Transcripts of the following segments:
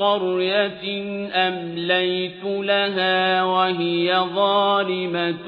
قَرْيَةٍ أَمْلَيْتُ لَهَا وَهِيَ ظَالِمَةٌ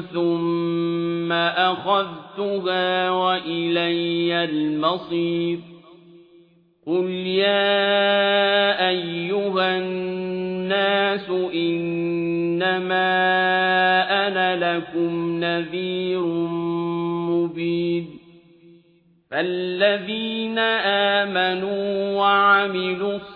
ثُمَّ أَخَذْتُهَا وَإِلَيَّ الْمَصِيرُ. قُلْ يَا أَيُّهَا النَّاسُ إِنَّمَا أَنَا لَكُمْ نَذِيرٌ مُّبِينٌ. فَالَّذِينَ آمَنُوا وَعَمِلُوا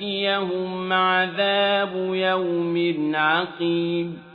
يَأْتِيَهُمْ عَذَابُ يَوْمٍ عَقِيمٍ